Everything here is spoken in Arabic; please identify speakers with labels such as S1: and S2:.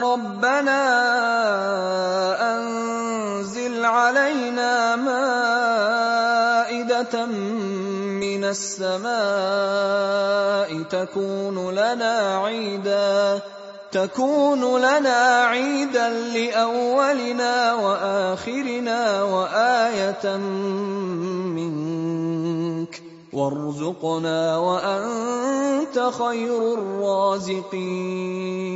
S1: رَبَّنَا أَنزِلْ عَلَيْنَا مَائِدَةً مِّنَ السَّمَاءِ تَكُونُ لَنَا عِيدًا لِّأَوَّلِنَا وَآخِرِنَا وَآيَةً مِّنكَ ۖ. وَارْزُقْنَا وَأَنتَ خَيْرُ الرَّازِقِينَ.